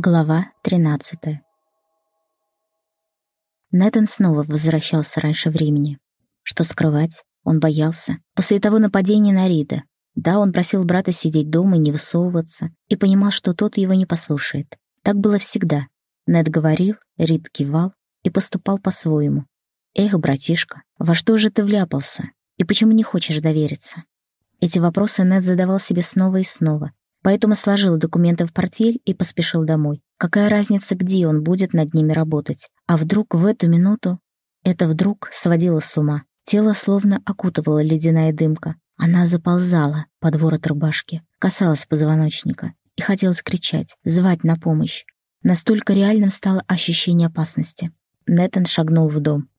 Глава 13 Нэтан снова возвращался раньше времени. Что скрывать? Он боялся. После того нападения на Рида. Да, он просил брата сидеть дома и не высовываться, и понимал, что тот его не послушает. Так было всегда. Нед говорил, Рид кивал и поступал по-своему. «Эх, братишка, во что же ты вляпался? И почему не хочешь довериться?» Эти вопросы Нед задавал себе снова и снова, поэтому сложил документы в портфель и поспешил домой. Какая разница, где он будет над ними работать? А вдруг в эту минуту... Это вдруг сводило с ума. Тело словно окутывала ледяная дымка. Она заползала под ворот рубашки, касалась позвоночника, и хотелось кричать, звать на помощь. Настолько реальным стало ощущение опасности. Нэтан шагнул в дом.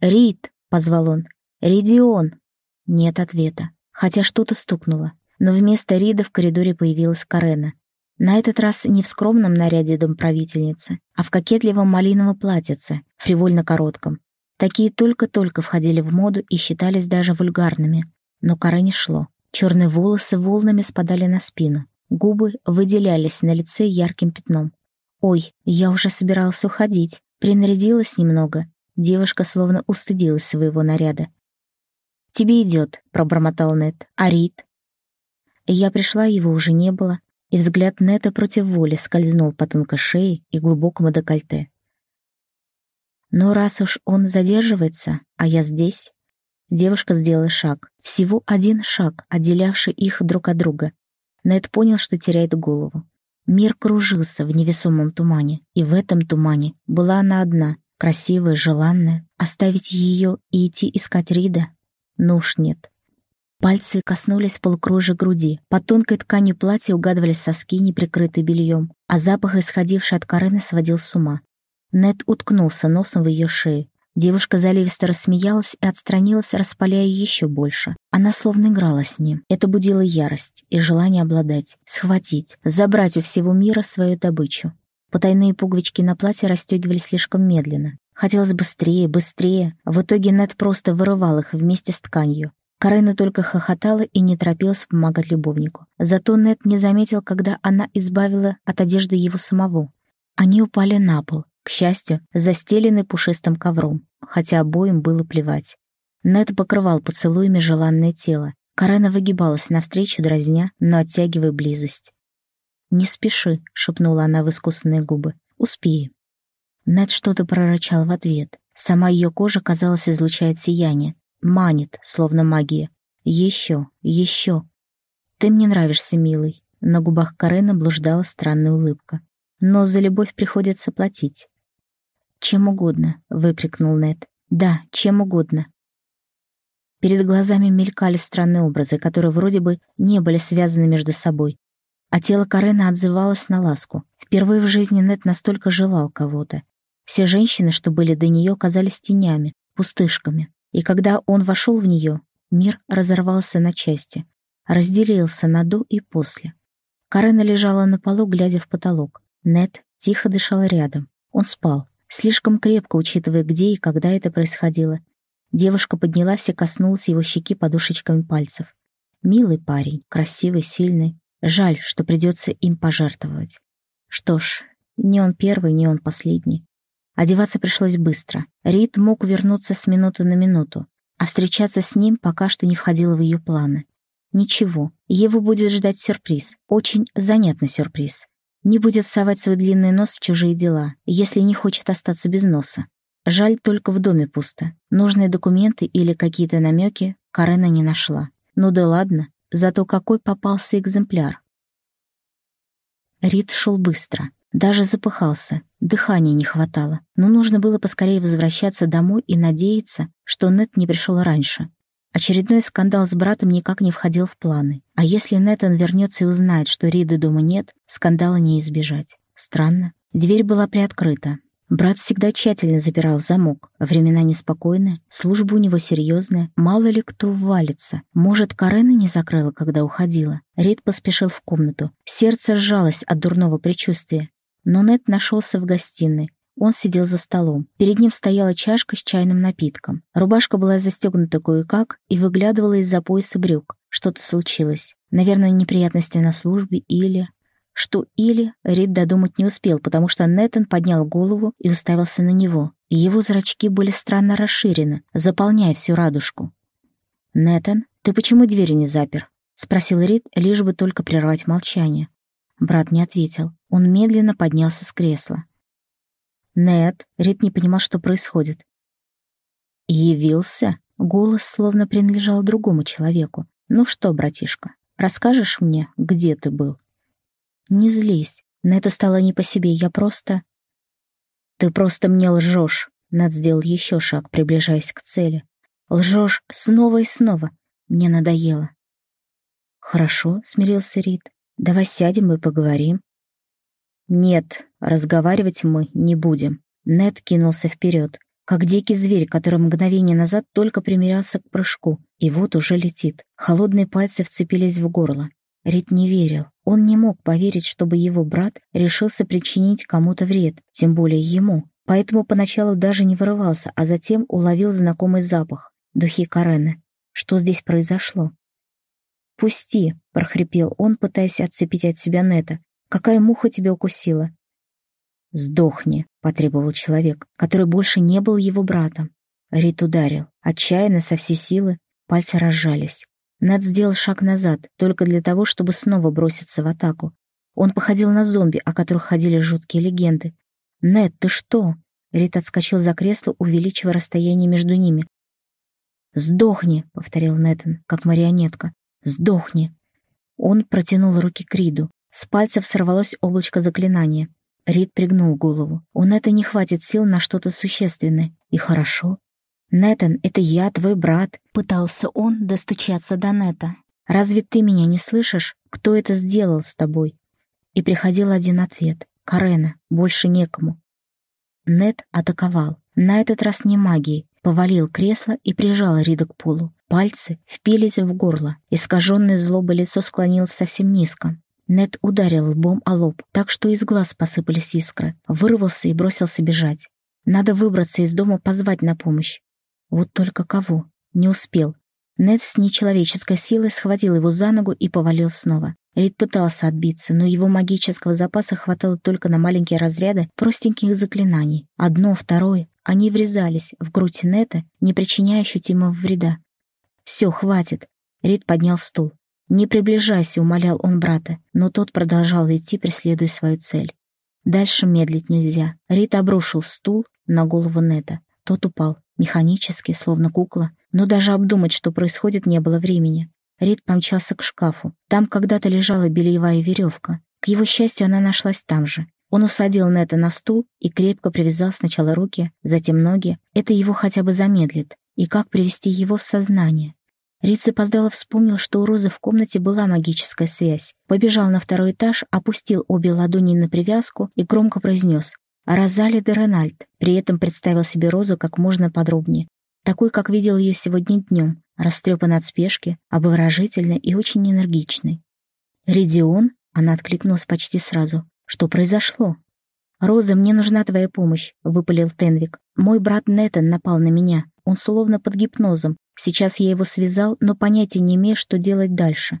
«Рид!» — позвал он. «Ридион!» Нет ответа, хотя что-то стукнуло. Но вместо Рида в коридоре появилась Карена. На этот раз не в скромном наряде домправительницы, а в кокетливом малиновом платьице, фривольно коротком. Такие только-только входили в моду и считались даже вульгарными. Но Карене шло. Черные волосы волнами спадали на спину. Губы выделялись на лице ярким пятном. «Ой, я уже собиралась уходить. Принарядилась немного». Девушка словно устыдилась своего наряда. «Тебе идет», — пробормотал Нет. «А Рит?» Я пришла, его уже не было, и взгляд Нета против воли скользнул по тонкой шее и глубокому декольте. Но раз уж он задерживается, а я здесь... Девушка сделала шаг. Всего один шаг, отделявший их друг от друга. Нед понял, что теряет голову. Мир кружился в невесомом тумане, и в этом тумане была она одна, красивая, желанная. Оставить ее и идти искать Рида? Ну уж нет. Пальцы коснулись полукружия груди. Под тонкой тканью платья угадывались соски, неприкрытые бельем, а запах, исходивший от Карены, сводил с ума. Нед уткнулся носом в ее шею. Девушка заливисто рассмеялась и отстранилась, распаляя еще больше. Она словно играла с ним. Это будило ярость и желание обладать, схватить, забрать у всего мира свою добычу. Потайные пуговички на платье расстегивались слишком медленно. Хотелось быстрее, быстрее. В итоге Нед просто вырывал их вместе с тканью. Карена только хохотала и не торопилась помогать любовнику. Зато Нед не заметил, когда она избавила от одежды его самого. Они упали на пол, к счастью, застеленный пушистым ковром, хотя обоим было плевать. Нед покрывал поцелуями желанное тело. Карена выгибалась навстречу, дразня, но оттягивая близость. «Не спеши», — шепнула она в искусственные губы. «Успеем». Нед что-то прорычал в ответ. Сама ее кожа, казалось, излучает сияние. Манит, словно магия. «Еще, еще». «Ты мне нравишься, милый». На губах Карена блуждала странная улыбка. «Но за любовь приходится платить. «Чем угодно», — выкрикнул Нед. «Да, чем угодно». Перед глазами мелькали странные образы, которые вроде бы не были связаны между собой. А тело Карена отзывалось на ласку. Впервые в жизни Нед настолько желал кого-то. Все женщины, что были до нее, казались тенями, пустышками. И когда он вошел в нее, мир разорвался на части, разделился на до и после. Карена лежала на полу, глядя в потолок. Нед тихо дышал рядом. Он спал. Слишком крепко, учитывая, где и когда это происходило. Девушка поднялась и коснулась его щеки подушечками пальцев. Милый парень, красивый, сильный. Жаль, что придется им пожертвовать. Что ж, не он первый, не он последний. Одеваться пришлось быстро. Рид мог вернуться с минуты на минуту, а встречаться с ним пока что не входило в ее планы. Ничего, его будет ждать сюрприз, очень занятный сюрприз. Не будет совать свой длинный нос в чужие дела, если не хочет остаться без носа. Жаль, только в доме пусто. Нужные документы или какие-то намеки Карена не нашла. Ну да ладно, зато какой попался экземпляр. Рид шел быстро, даже запыхался, дыхания не хватало, но нужно было поскорее возвращаться домой и надеяться, что Нет не пришел раньше. Очередной скандал с братом никак не входил в планы. А если Нэтан вернется и узнает, что Риды дома нет, скандала не избежать. Странно. Дверь была приоткрыта. Брат всегда тщательно запирал замок. Времена неспокойные, служба у него серьезная. Мало ли кто ввалится. Может, Карена не закрыла, когда уходила. Рид поспешил в комнату. Сердце сжалось от дурного предчувствия. Но Нет нашелся в гостиной. Он сидел за столом. Перед ним стояла чашка с чайным напитком. Рубашка была застегнута кое-как и выглядывала из-за пояса брюк. Что-то случилось. Наверное, неприятности на службе или... Что или, Рид додумать не успел, потому что Нэтан поднял голову и уставился на него. Его зрачки были странно расширены, заполняя всю радужку. «Нэтан, ты почему двери не запер?» — спросил Рид, лишь бы только прервать молчание. Брат не ответил. Он медленно поднялся с кресла. «Нет», — Рид не понимал, что происходит. «Явился?» — голос словно принадлежал другому человеку. «Ну что, братишка, расскажешь мне, где ты был?» «Не злись. На это стало не по себе. Я просто...» «Ты просто мне лжешь!» Над сделал еще шаг, приближаясь к цели. «Лжешь снова и снова. Мне надоело». «Хорошо», — смирился Рид. «Давай сядем и поговорим». «Нет, разговаривать мы не будем». Нед кинулся вперед, как дикий зверь, который мгновение назад только примерялся к прыжку, и вот уже летит. Холодные пальцы вцепились в горло. Рид не верил. Он не мог поверить, чтобы его брат решился причинить кому-то вред, тем более ему. Поэтому поначалу даже не вырывался, а затем уловил знакомый запах — духи Карены. Что здесь произошло? «Пусти!» — прохрипел он, пытаясь отцепить от себя Нета. «Какая муха тебя укусила?» «Сдохни!» — потребовал человек, который больше не был его братом. Рид ударил. Отчаянно, со всей силы, пальцы разжались. Над сделал шаг назад, только для того, чтобы снова броситься в атаку. Он походил на зомби, о которых ходили жуткие легенды. «Нед, ты что?» Рит отскочил за кресло, увеличивая расстояние между ними. «Сдохни!» — повторил Нэтан, как марионетка. «Сдохни!» Он протянул руки к Риду. С пальцев сорвалось облачко заклинания. Рид пригнул голову. У Нэта не хватит сил на что-то существенное. И хорошо. «Нэтан, это я, твой брат», — пытался он достучаться до Нета. «Разве ты меня не слышишь? Кто это сделал с тобой?» И приходил один ответ. «Карена, больше некому». Нет атаковал. На этот раз не магией. Повалил кресло и прижал Рида к полу. Пальцы впились в горло. Искаженное злобой лицо склонилось совсем низко. Нет ударил лбом о лоб, так что из глаз посыпались искры. Вырвался и бросился бежать. Надо выбраться из дома, позвать на помощь. Вот только кого? Не успел. Нед с нечеловеческой силой схватил его за ногу и повалил снова. Рид пытался отбиться, но его магического запаса хватало только на маленькие разряды простеньких заклинаний. Одно, второе. Они врезались в грудь Нета, не причиняя ощутимого вреда. «Все, хватит!» Рид поднял стул. «Не приближайся», — умолял он брата, но тот продолжал идти, преследуя свою цель. Дальше медлить нельзя. Рид обрушил стул на голову Нета. Тот упал, механически, словно кукла, но даже обдумать, что происходит, не было времени. Рид помчался к шкафу. Там когда-то лежала бельевая веревка. К его счастью, она нашлась там же. Он усадил Нета на стул и крепко привязал сначала руки, затем ноги. Это его хотя бы замедлит. И как привести его в сознание? Рид запоздало вспомнил, что у Розы в комнате была магическая связь. Побежал на второй этаж, опустил обе ладони на привязку и громко произнес Розали де Ренальд при этом представил себе Розу как можно подробнее, такой, как видел ее сегодня днем, растрепанной от спешки, обворожительной и очень энергичной. «Редион?» — она откликнулась почти сразу. «Что произошло?» «Роза, мне нужна твоя помощь», — выпалил Тенвик. «Мой брат Нетан напал на меня. Он словно под гипнозом. Сейчас я его связал, но понятия не имею, что делать дальше».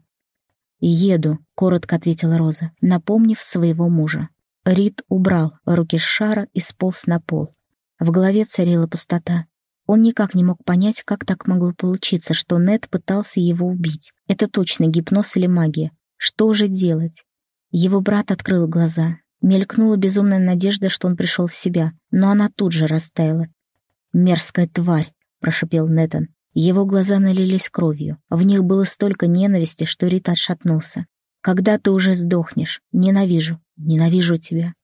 «Еду», — коротко ответила Роза, напомнив своего мужа. Рид убрал руки с шара и сполз на пол. В голове царила пустота. Он никак не мог понять, как так могло получиться, что Нед пытался его убить. Это точно гипноз или магия. Что же делать? Его брат открыл глаза. Мелькнула безумная надежда, что он пришел в себя, но она тут же растаяла. «Мерзкая тварь!» — прошипел Нетан. Его глаза налились кровью. В них было столько ненависти, что Рит отшатнулся. Когда ты уже сдохнешь? Ненавижу, ненавижу тебя.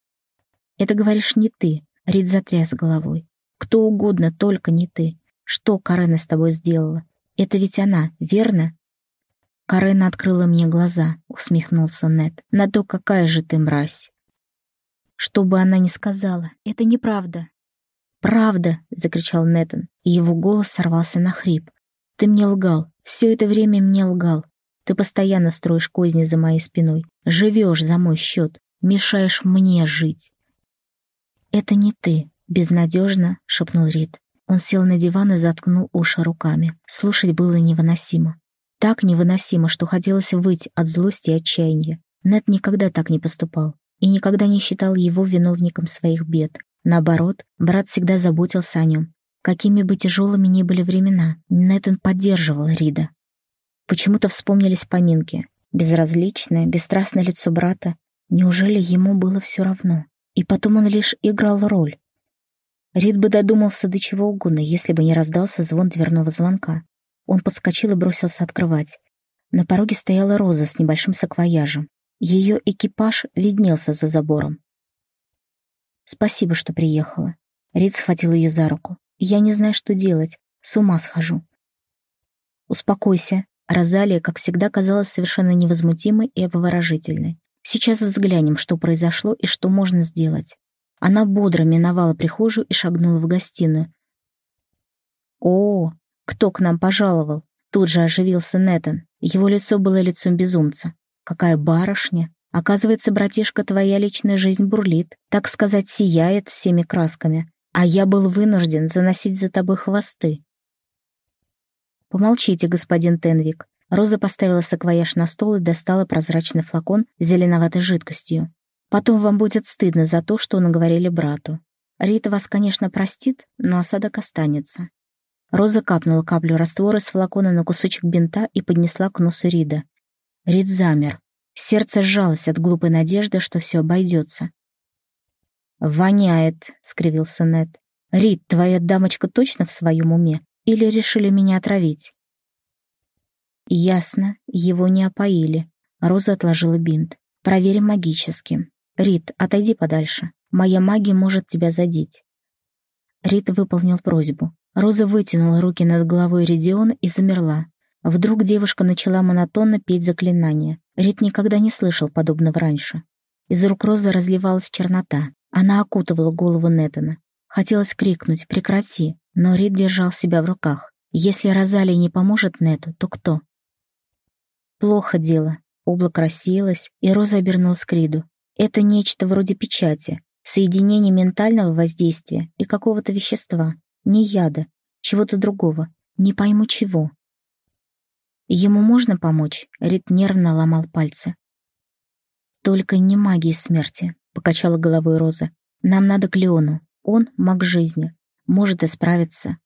Это говоришь не ты, Рид затряс головой. Кто угодно, только не ты. Что Карена с тобой сделала? Это ведь она, верно? Карена открыла мне глаза, усмехнулся Нед. На то, какая же ты мразь. Что бы она ни сказала, это неправда. «Правда!» — закричал Нэтан, и его голос сорвался на хрип. «Ты мне лгал. Все это время мне лгал. Ты постоянно строишь козни за моей спиной, живешь за мой счет, мешаешь мне жить. Это не ты, безнадежно, шепнул Рид. Он сел на диван и заткнул уши руками. Слушать было невыносимо. Так невыносимо, что хотелось выть от злости и отчаяния. Нед никогда так не поступал и никогда не считал его виновником своих бед. Наоборот, брат всегда заботился о нем. Какими бы тяжелыми ни были времена, Нэтан поддерживал Рида. Почему-то вспомнились поминки. Безразличное, бесстрастное лицо брата. Неужели ему было все равно? И потом он лишь играл роль. Рид бы додумался до чего угодно, если бы не раздался звон дверного звонка. Он подскочил и бросился открывать. На пороге стояла Роза с небольшим саквояжем. Ее экипаж виднелся за забором. «Спасибо, что приехала». Рид схватил ее за руку. «Я не знаю, что делать. С ума схожу». «Успокойся». Розалия, как всегда, казалась совершенно невозмутимой и обворожительной. «Сейчас взглянем, что произошло и что можно сделать». Она бодро миновала прихожую и шагнула в гостиную. «О, кто к нам пожаловал?» Тут же оживился Нэтан. Его лицо было лицом безумца. Какая барышня! Оказывается, братишка, твоя личная жизнь бурлит, так сказать, сияет всеми красками, а я был вынужден заносить за тобой хвосты. Помолчите, господин Тенвик. Роза поставила саквояж на стол и достала прозрачный флакон с зеленоватой жидкостью. Потом вам будет стыдно за то, что наговорили брату. Рита вас, конечно, простит, но осадок останется. Роза капнула каплю раствора с флакона на кусочек бинта и поднесла к носу Рида. Рид замер. Сердце сжалось от глупой надежды, что все обойдется. «Воняет», — скривился Нед. «Рид, твоя дамочка точно в своем уме? Или решили меня отравить?» «Ясно, его не опоили». Роза отложила бинт. «Проверим магически. Рид, отойди подальше. Моя магия может тебя задеть». Рид выполнил просьбу. Роза вытянула руки над головой Ридиона и замерла, Вдруг девушка начала монотонно петь заклинание. Рит никогда не слышал подобного раньше. Из рук Розы разливалась чернота. Она окутывала голову Нетана. Хотелось крикнуть «Прекрати!», но Рид держал себя в руках. Если Розалия не поможет Нету, то кто? Плохо дело. Облако рассеялось, и Роза обернулась к Риду. Это нечто вроде печати, соединение ментального воздействия и какого-то вещества. Не яда, чего-то другого. Не пойму чего. Ему можно помочь? Рит нервно ломал пальцы. Только не магии смерти, покачала головой Роза. Нам надо к Леону. Он маг жизни. Может исправиться.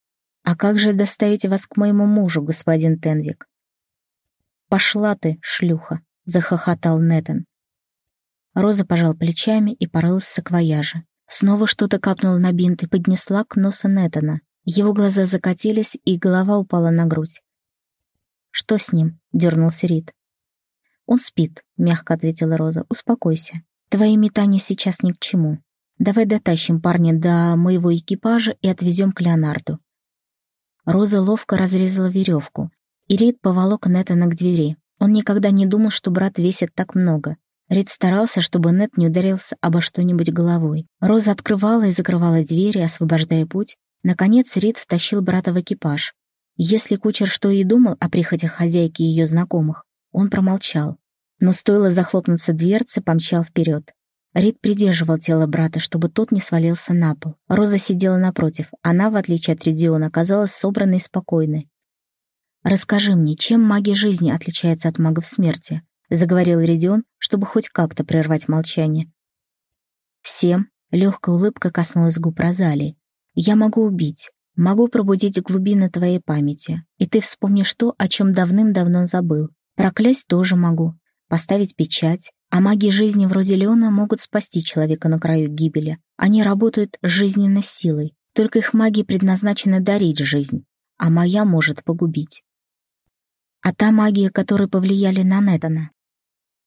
А как же доставить вас к моему мужу, господин Тенвик? Пошла ты, шлюха, захохотал Нетан. Роза пожал плечами и порылась в саквояже. Снова что-то капнуло на бинт и поднесла к носу Нетана. Его глаза закатились, и голова упала на грудь. «Что с ним?» — дернулся Рид. «Он спит», — мягко ответила Роза. «Успокойся. Твои метания сейчас ни к чему. Давай дотащим парня до моего экипажа и отвезем к Леонарду». Роза ловко разрезала веревку, и Рид поволок Нетана к двери. Он никогда не думал, что брат весит так много. Рид старался, чтобы Нет не ударился обо что-нибудь головой. Роза открывала и закрывала двери, освобождая путь. Наконец Рид втащил брата в экипаж. Если кучер что и думал о прихотях хозяйки и ее знакомых, он промолчал. Но стоило захлопнуться дверцы, помчал вперед. Рид придерживал тело брата, чтобы тот не свалился на пол. Роза сидела напротив. Она, в отличие от Ридиона, казалась собранной и спокойной. «Расскажи мне, чем магия жизни отличается от магов смерти?» — заговорил Ридион, чтобы хоть как-то прервать молчание. «Всем», — легкая улыбка коснулась губ Розалии, — «я могу убить, Могу пробудить глубины твоей памяти, и ты вспомнишь то, о чем давным-давно забыл. Проклясть тоже могу, поставить печать, а маги жизни вроде Леона могут спасти человека на краю гибели. Они работают жизненной силой, только их магии предназначены дарить жизнь, а моя может погубить. А та магия, которой повлияли на Нетана,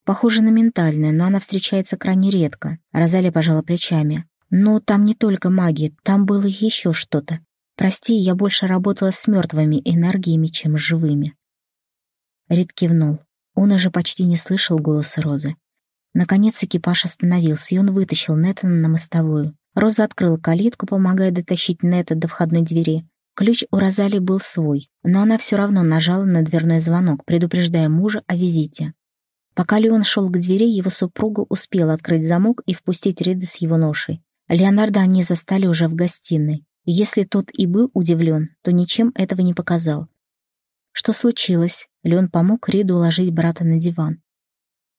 похожа на ментальную, но она встречается крайне редко. Розали пожала плечами. Но там не только магия, там было еще что-то. Прости, я больше работала с мертвыми энергиями, чем с живыми. Рид кивнул. Он уже почти не слышал голоса Розы. Наконец экипаж остановился, и он вытащил Нетана на мостовую. Роза открыла калитку, помогая дотащить Нета до входной двери. Ключ у Розали был свой, но она все равно нажала на дверной звонок, предупреждая мужа о визите. Пока Леон шел к двери, его супруга успела открыть замок и впустить Рида с его ношей. Леонардо они застали уже в гостиной. Если тот и был удивлен, то ничем этого не показал. Что случилось? Леон помог Риду уложить брата на диван.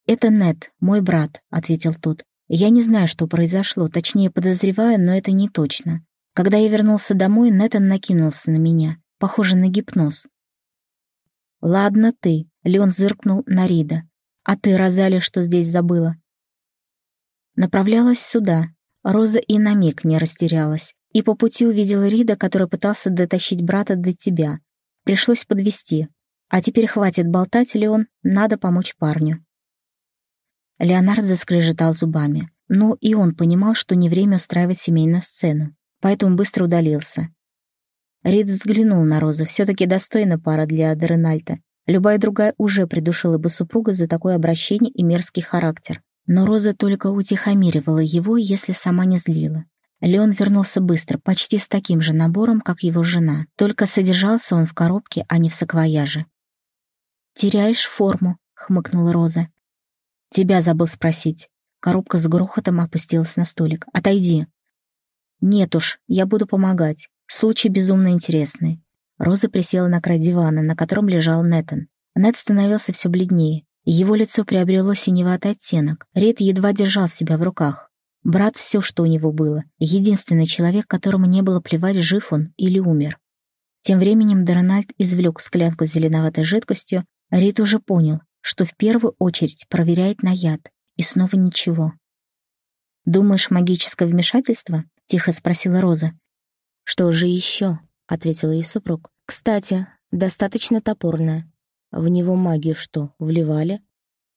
«Это Нет, мой брат», — ответил тот. «Я не знаю, что произошло, точнее подозреваю, но это не точно. Когда я вернулся домой, Нэтан накинулся на меня, похоже на гипноз. «Ладно ты», — Леон зыркнул на Рида. «А ты, Розали, что здесь забыла?» Направлялась сюда. Роза и на миг не растерялась. И по пути увидела Рида, который пытался дотащить брата до тебя. Пришлось подвести. А теперь хватит болтать, Леон, надо помочь парню. Леонард заскрежетал зубами. Но и он понимал, что не время устраивать семейную сцену, поэтому быстро удалился. Рид взглянул на Розу, все-таки достойна пара для Адеренальта. Любая другая уже придушила бы супруга за такое обращение и мерзкий характер. Но Роза только утихомиривала его, если сама не злила. Леон вернулся быстро, почти с таким же набором, как его жена, только содержался он в коробке, а не в саквояже. «Теряешь форму», — хмыкнула Роза. «Тебя забыл спросить». Коробка с грохотом опустилась на столик. «Отойди». «Нет уж, я буду помогать. Случай безумно интересный». Роза присела на край дивана, на котором лежал Нэтан. Нэт становился все бледнее. Его лицо приобрело синеватый оттенок. Рид едва держал себя в руках. Брат — все, что у него было. Единственный человек, которому не было плевать, жив он или умер. Тем временем Дорональд извлек склянку с зеленоватой жидкостью. Рид уже понял, что в первую очередь проверяет на яд. И снова ничего. «Думаешь, магическое вмешательство?» — тихо спросила Роза. «Что же еще?» — ответил ее супруг. «Кстати, достаточно топорное. В него магию что, вливали?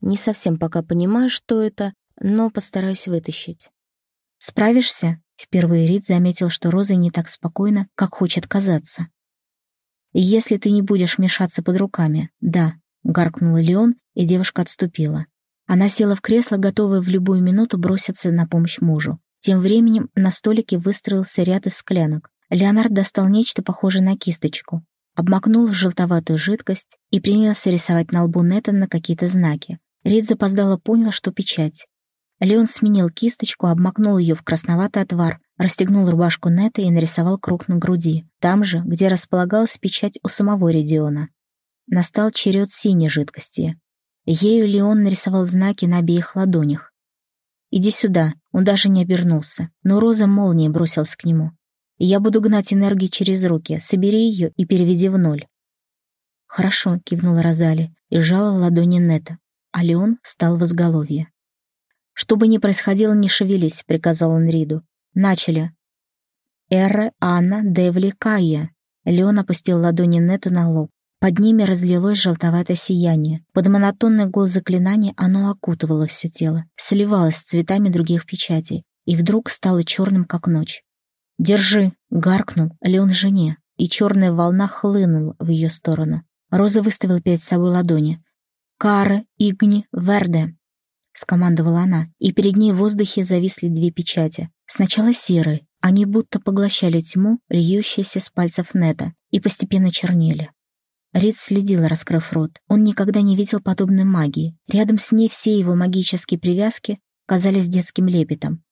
Не совсем пока понимаю, что это, но постараюсь вытащить». «Справишься?» — впервые Рид заметил, что Роза не так спокойна, как хочет казаться. «Если ты не будешь мешаться под руками, да», — гаркнул Леон, и девушка отступила. Она села в кресло, готовая в любую минуту броситься на помощь мужу. Тем временем на столике выстроился ряд из склянок. Леонард достал нечто похожее на кисточку, обмакнул в желтоватую жидкость и принялся рисовать на лбу Нетана какие-то знаки. Рид запоздало понял, что печать. Леон сменил кисточку, обмакнул ее в красноватый отвар, расстегнул рубашку Нета и нарисовал круг на груди, там же, где располагалась печать у самого Редиона. Настал черед синей жидкости. Ею Леон нарисовал знаки на обеих ладонях. «Иди сюда», он даже не обернулся, но Роза молнией бросилась к нему. «Я буду гнать энергию через руки, собери ее и переведи в ноль». «Хорошо», — кивнула Розали и сжала ладони Нета, а Леон стал в изголовье. «Что бы ни происходило, не шевелись», — приказал он Риду. «Начали». «Эрре, Анна, Девли, Кая». Леон опустил ладони Нету на лоб. Под ними разлилось желтоватое сияние. Под монотонный гул заклинания оно окутывало все тело, сливалось с цветами других печатей, и вдруг стало черным, как ночь. «Держи!» — гаркнул Леон жене, и черная волна хлынула в ее сторону. Роза выставила перед собой ладони. «Кара, Игни, Верде!» — скомандовала она, и перед ней в воздухе зависли две печати. Сначала серые, они будто поглощали тьму, льющуюся с пальцев Нета, и постепенно чернели. Рид следил, раскрыв рот. Он никогда не видел подобной магии. Рядом с ней все его магические привязки казались детским лепетом.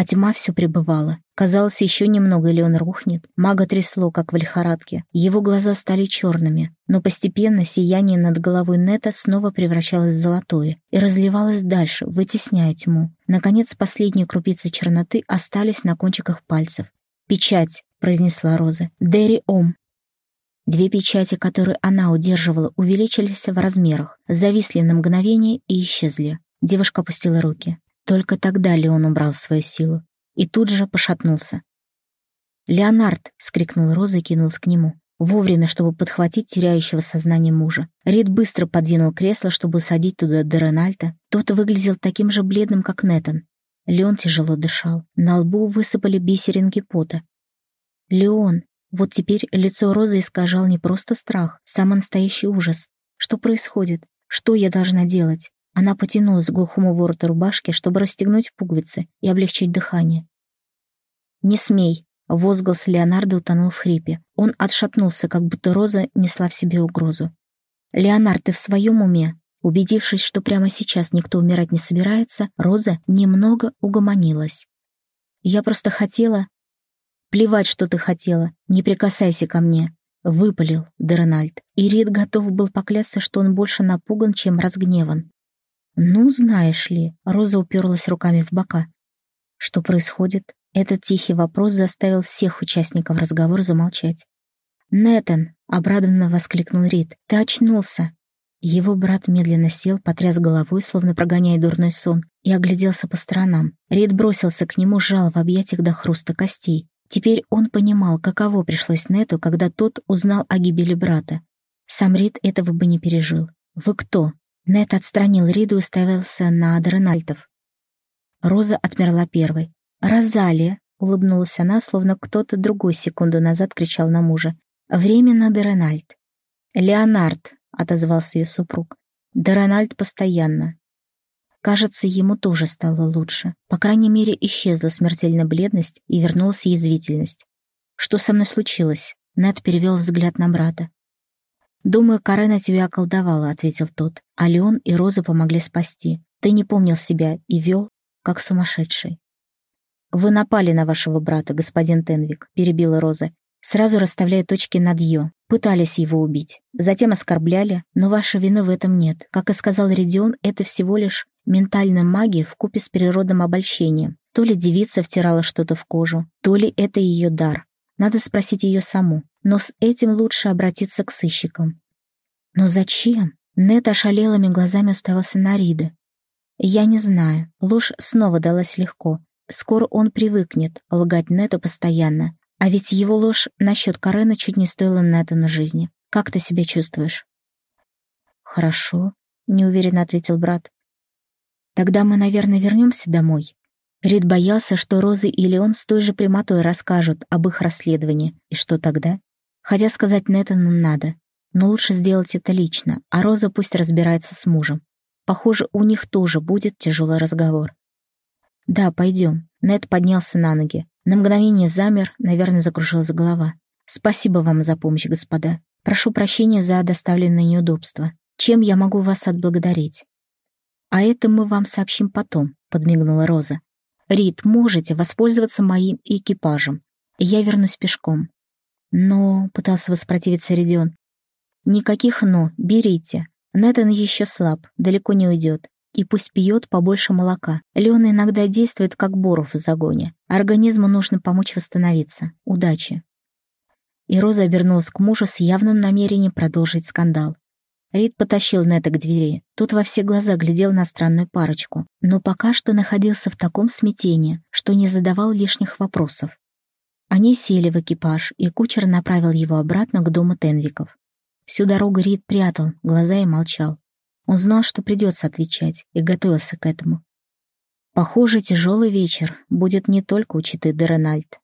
А тьма все пребывала. Казалось, еще немного, или он рухнет. Мага трясло, как в лихорадке. Его глаза стали черными, но постепенно сияние над головой Нета снова превращалось в золотое и разливалось дальше, вытесняя тьму. Наконец, последние крупицы черноты остались на кончиках пальцев. «Печать», — произнесла Роза. «Дерри Ом». Две печати, которые она удерживала, увеличились в размерах, зависли на мгновение и исчезли. Девушка опустила руки. Только тогда Леон убрал свою силу и тут же пошатнулся. «Леонард!» — скрикнул Роза и кинулся к нему. Вовремя, чтобы подхватить теряющего сознание мужа. Рид быстро подвинул кресло, чтобы усадить туда Дерональта. Тот выглядел таким же бледным, как Нетан. Леон тяжело дышал. На лбу высыпали бисеринки пота. «Леон!» Вот теперь лицо Розы искажал не просто страх, самый настоящий ужас. Что происходит? Что я должна делать? Она потянулась к глухому вороту рубашки, чтобы расстегнуть пуговицы и облегчить дыхание. «Не смей!» — возглас Леонардо утонул в хрипе. Он отшатнулся, как будто Роза несла в себе угрозу. «Леонард, ты в своем уме?» Убедившись, что прямо сейчас никто умирать не собирается, Роза немного угомонилась. «Я просто хотела...» «Плевать, что ты хотела, не прикасайся ко мне», — выпалил Дерональд. И Рид готов был поклясться, что он больше напуган, чем разгневан. «Ну, знаешь ли», — Роза уперлась руками в бока. «Что происходит?» Этот тихий вопрос заставил всех участников разговора замолчать. «Нэтан!» — обрадованно воскликнул Рид. «Ты очнулся!» Его брат медленно сел, потряс головой, словно прогоняя дурной сон, и огляделся по сторонам. Рид бросился к нему, сжал в объятиях до хруста костей. Теперь он понимал, каково пришлось Нету, когда тот узнал о гибели брата. Сам Рид этого бы не пережил. «Вы кто?» Нет отстранил Риду и уставился на Дональдов. Роза отмерла первой. «Розалия!» — улыбнулась она, словно кто-то другой секунду назад кричал на мужа. «Временно Дональд». «Леонард!» — отозвался ее супруг. «Дональд постоянно». Кажется, ему тоже стало лучше. По крайней мере, исчезла смертельная бледность и вернулась язвительность. «Что со мной случилось?» Нед перевел взгляд на брата. «Думаю, Карена тебя околдовала», — ответил тот. «А Леон и Роза помогли спасти. Ты не помнил себя и вел, как сумасшедший». «Вы напали на вашего брата, господин Тенвик», — перебила Роза, сразу расставляя точки над «ё». Пытались его убить. Затем оскорбляли, но вашей вины в этом нет. Как и сказал Редион, это всего лишь ментальная магия вкупе с природным обольщением. То ли девица втирала что-то в кожу, то ли это ее дар. Надо спросить ее саму но с этим лучше обратиться к сыщикам. Но зачем? Нет ошалелыми глазами уставился на Рида. Я не знаю. Ложь снова далась легко. Скоро он привыкнет лгать Нету постоянно. А ведь его ложь насчет Карена чуть не стоила Нету на жизни. Как ты себя чувствуешь? Хорошо, неуверенно ответил брат. Тогда мы, наверное, вернемся домой. Рид боялся, что Розы и Леон с той же прямотой расскажут об их расследовании. И что тогда? Хотя сказать Нэтану надо, но лучше сделать это лично, а Роза пусть разбирается с мужем. Похоже, у них тоже будет тяжелый разговор. «Да, пойдем». Нэт поднялся на ноги. На мгновение замер, наверное, закружилась голова. «Спасибо вам за помощь, господа. Прошу прощения за доставленное неудобство. Чем я могу вас отблагодарить?» «А это мы вам сообщим потом», — подмигнула Роза. «Рид, можете воспользоваться моим экипажем. Я вернусь пешком. «Но...» — пытался воспротивиться Редион. «Никаких «но», берите. Нэтан еще слаб, далеко не уйдет. И пусть пьет побольше молока. Леон иногда действует как боров в загоне. Организму нужно помочь восстановиться. Удачи». И Роза обернулась к мужу с явным намерением продолжить скандал. Рид потащил Нета к двери. Тут во все глаза глядел на странную парочку, но пока что находился в таком смятении, что не задавал лишних вопросов. Они сели в экипаж, и кучер направил его обратно к дому Тенвиков. Всю дорогу Рид прятал глаза и молчал. Он знал, что придется отвечать, и готовился к этому. Похоже, тяжелый вечер будет не только у Читы Дерональд.